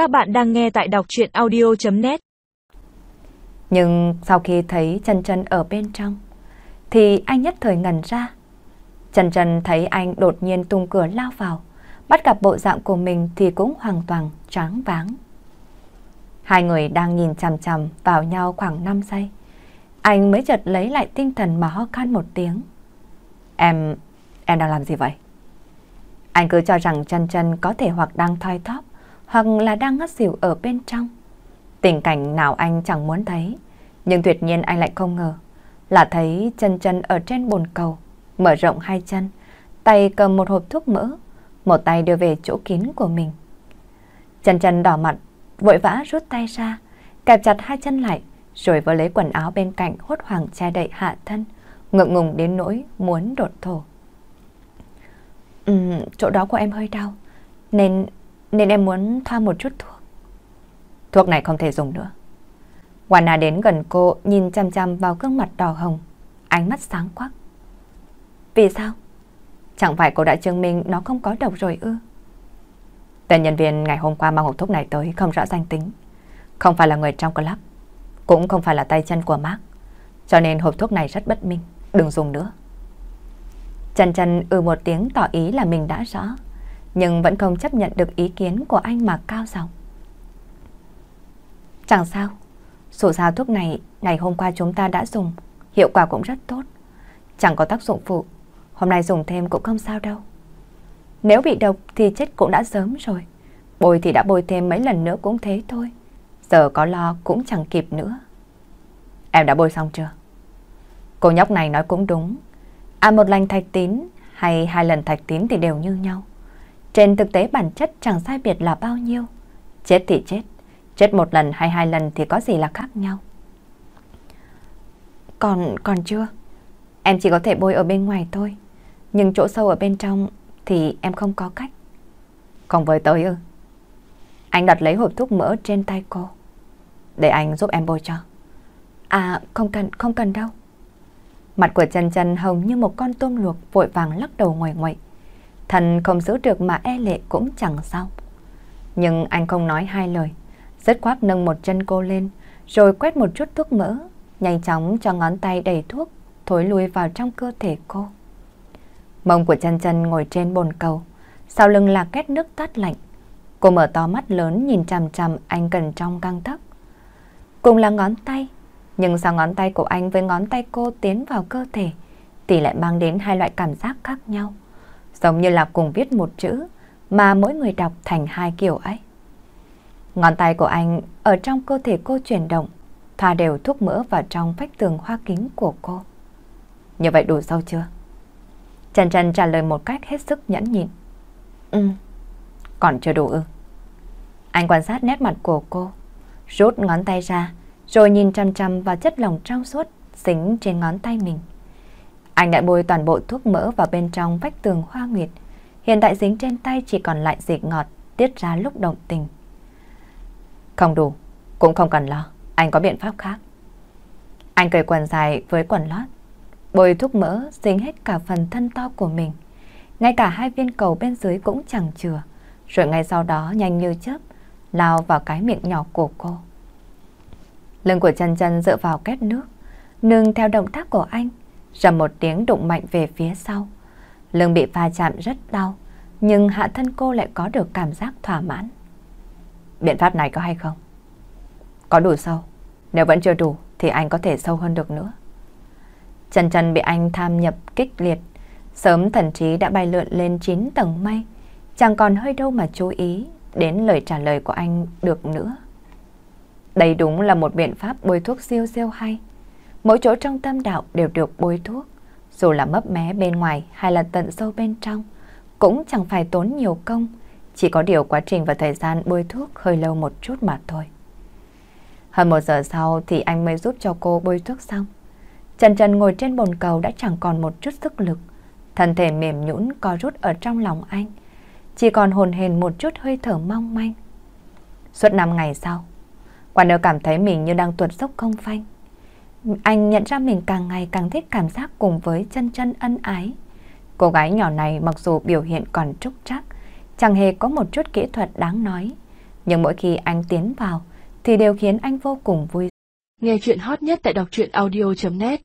Các bạn đang nghe tại đọc chuyện audio.net Nhưng sau khi thấy chân chân ở bên trong, thì anh nhất thời ngẩn ra. trần trần thấy anh đột nhiên tung cửa lao vào, bắt gặp bộ dạng của mình thì cũng hoàn toàn tráng váng. Hai người đang nhìn chằm chằm vào nhau khoảng 5 giây. Anh mới chợt lấy lại tinh thần mà ho khan một tiếng. Em, em đang làm gì vậy? Anh cứ cho rằng trần trần có thể hoặc đang thoi thóp, hoặc là đang ngất xỉu ở bên trong. Tình cảnh nào anh chẳng muốn thấy, nhưng tuyệt nhiên anh lại không ngờ là thấy chân chân ở trên bồn cầu, mở rộng hai chân, tay cầm một hộp thuốc mỡ, một tay đưa về chỗ kín của mình. Chân chân đỏ mặt, vội vã rút tay ra, kẹp chặt hai chân lại, rồi vơ lấy quần áo bên cạnh hốt hoảng che đậy hạ thân, ngượng ngùng đến nỗi muốn đột thổ. Ừ, chỗ đó của em hơi đau, nên nên em muốn thoa một chút thuốc. Thuốc này không thể dùng nữa. Wanna đến gần cô nhìn chăm chăm vào gương mặt đỏ hồng, ánh mắt sáng quắc. Vì sao? Chẳng phải cô đã chứng minh nó không có độc rồi ư? Tên nhân viên ngày hôm qua mang hộp thuốc này tới không rõ danh tính. Không phải là người trong club, cũng không phải là tay chân của Mark. Cho nên hộp thuốc này rất bất minh, đừng dùng nữa. Trần Trần ừ một tiếng tỏ ý là mình đã rõ, nhưng vẫn không chấp nhận được ý kiến của anh mà cao giọng. Chẳng sao, dù sao thuốc này ngày hôm qua chúng ta đã dùng, hiệu quả cũng rất tốt. Chẳng có tác dụng phụ, hôm nay dùng thêm cũng không sao đâu. Nếu bị độc thì chết cũng đã sớm rồi, bôi thì đã bôi thêm mấy lần nữa cũng thế thôi. Giờ có lo cũng chẳng kịp nữa. Em đã bôi xong chưa? Cô nhóc này nói cũng đúng. À một lần thạch tín hay hai lần thạch tín thì đều như nhau. Trên thực tế bản chất chẳng sai biệt là bao nhiêu. Chết thì chết. Chết một lần hay hai lần thì có gì là khác nhau. Còn, còn chưa. Em chỉ có thể bôi ở bên ngoài thôi. Nhưng chỗ sâu ở bên trong thì em không có cách. còn với tới ư? Anh đặt lấy hộp thuốc mỡ trên tay cô. Để anh giúp em bôi cho. À, không cần, không cần đâu. Mặt của chân chân hồng như một con tôm luộc vội vàng lắc đầu ngoài ngoại. Thần không giữ được mà e lệ cũng chẳng sao. Nhưng anh không nói hai lời. Rất khoát nâng một chân cô lên, rồi quét một chút thuốc mỡ, nhanh chóng cho ngón tay đầy thuốc, thối lui vào trong cơ thể cô. Mông của chân chân ngồi trên bồn cầu, sau lưng là két nước tát lạnh. Cô mở to mắt lớn nhìn chằm chằm anh cần trong căng tấc. Cùng là ngón tay, nhưng sao ngón tay của anh với ngón tay cô tiến vào cơ thể thì lại mang đến hai loại cảm giác khác nhau. Giống như là cùng viết một chữ mà mỗi người đọc thành hai kiểu ấy. Ngón tay của anh ở trong cơ thể cô chuyển động, thoa đều thuốc mỡ vào trong vách tường hoa kính của cô. Như vậy đủ sâu chưa? Trần Trần trả lời một cách hết sức nhẫn nhịn. Ừ, còn chưa đủ ư. Anh quan sát nét mặt của cô, rút ngón tay ra, rồi nhìn chăm chăm vào chất lỏng trong suốt dính trên ngón tay mình. Anh đã bôi toàn bộ thuốc mỡ vào bên trong vách tường hoa nguyệt. Hiện tại dính trên tay chỉ còn lại dịch ngọt tiết ra lúc động tình. Không đủ, cũng không cần lo, anh có biện pháp khác. Anh cởi quần dài với quần lót, bôi thuốc mỡ dính hết cả phần thân to của mình. Ngay cả hai viên cầu bên dưới cũng chẳng chừa, rồi ngay sau đó nhanh như chớp lao vào cái miệng nhỏ của cô. Lưng của chân chân dựa vào két nước, nương theo động tác của anh, rầm một tiếng đụng mạnh về phía sau. Lưng bị va chạm rất đau, nhưng hạ thân cô lại có được cảm giác thỏa mãn. Biện pháp này có hay không? Có đủ sâu. Nếu vẫn chưa đủ thì anh có thể sâu hơn được nữa. Chân chân bị anh tham nhập kích liệt. Sớm thần trí đã bay lượn lên 9 tầng mây. Chẳng còn hơi đâu mà chú ý đến lời trả lời của anh được nữa. Đây đúng là một biện pháp bôi thuốc siêu siêu hay. Mỗi chỗ trong tâm đạo đều được bôi thuốc. Dù là mấp mé bên ngoài hay là tận sâu bên trong, cũng chẳng phải tốn nhiều công. Chỉ có điều quá trình và thời gian bôi thuốc hơi lâu một chút mà thôi. Hơn một giờ sau thì anh mới giúp cho cô bôi thuốc xong. Trần Trần ngồi trên bồn cầu đã chẳng còn một chút sức lực. Thân thể mềm nhũn co rút ở trong lòng anh. Chỉ còn hồn hền một chút hơi thở mong manh. Suốt năm ngày sau, Warner cảm thấy mình như đang tuột dốc không phanh. Anh nhận ra mình càng ngày càng thích cảm giác cùng với chân chân ân ái. Cô gái nhỏ này mặc dù biểu hiện còn trúc trắc, chẳng hề có một chút kỹ thuật đáng nói, Nhưng mỗi khi anh tiến vào thì đều khiến anh vô cùng vui. Nghe chuyện hot nhất tại đọc truyện audio.net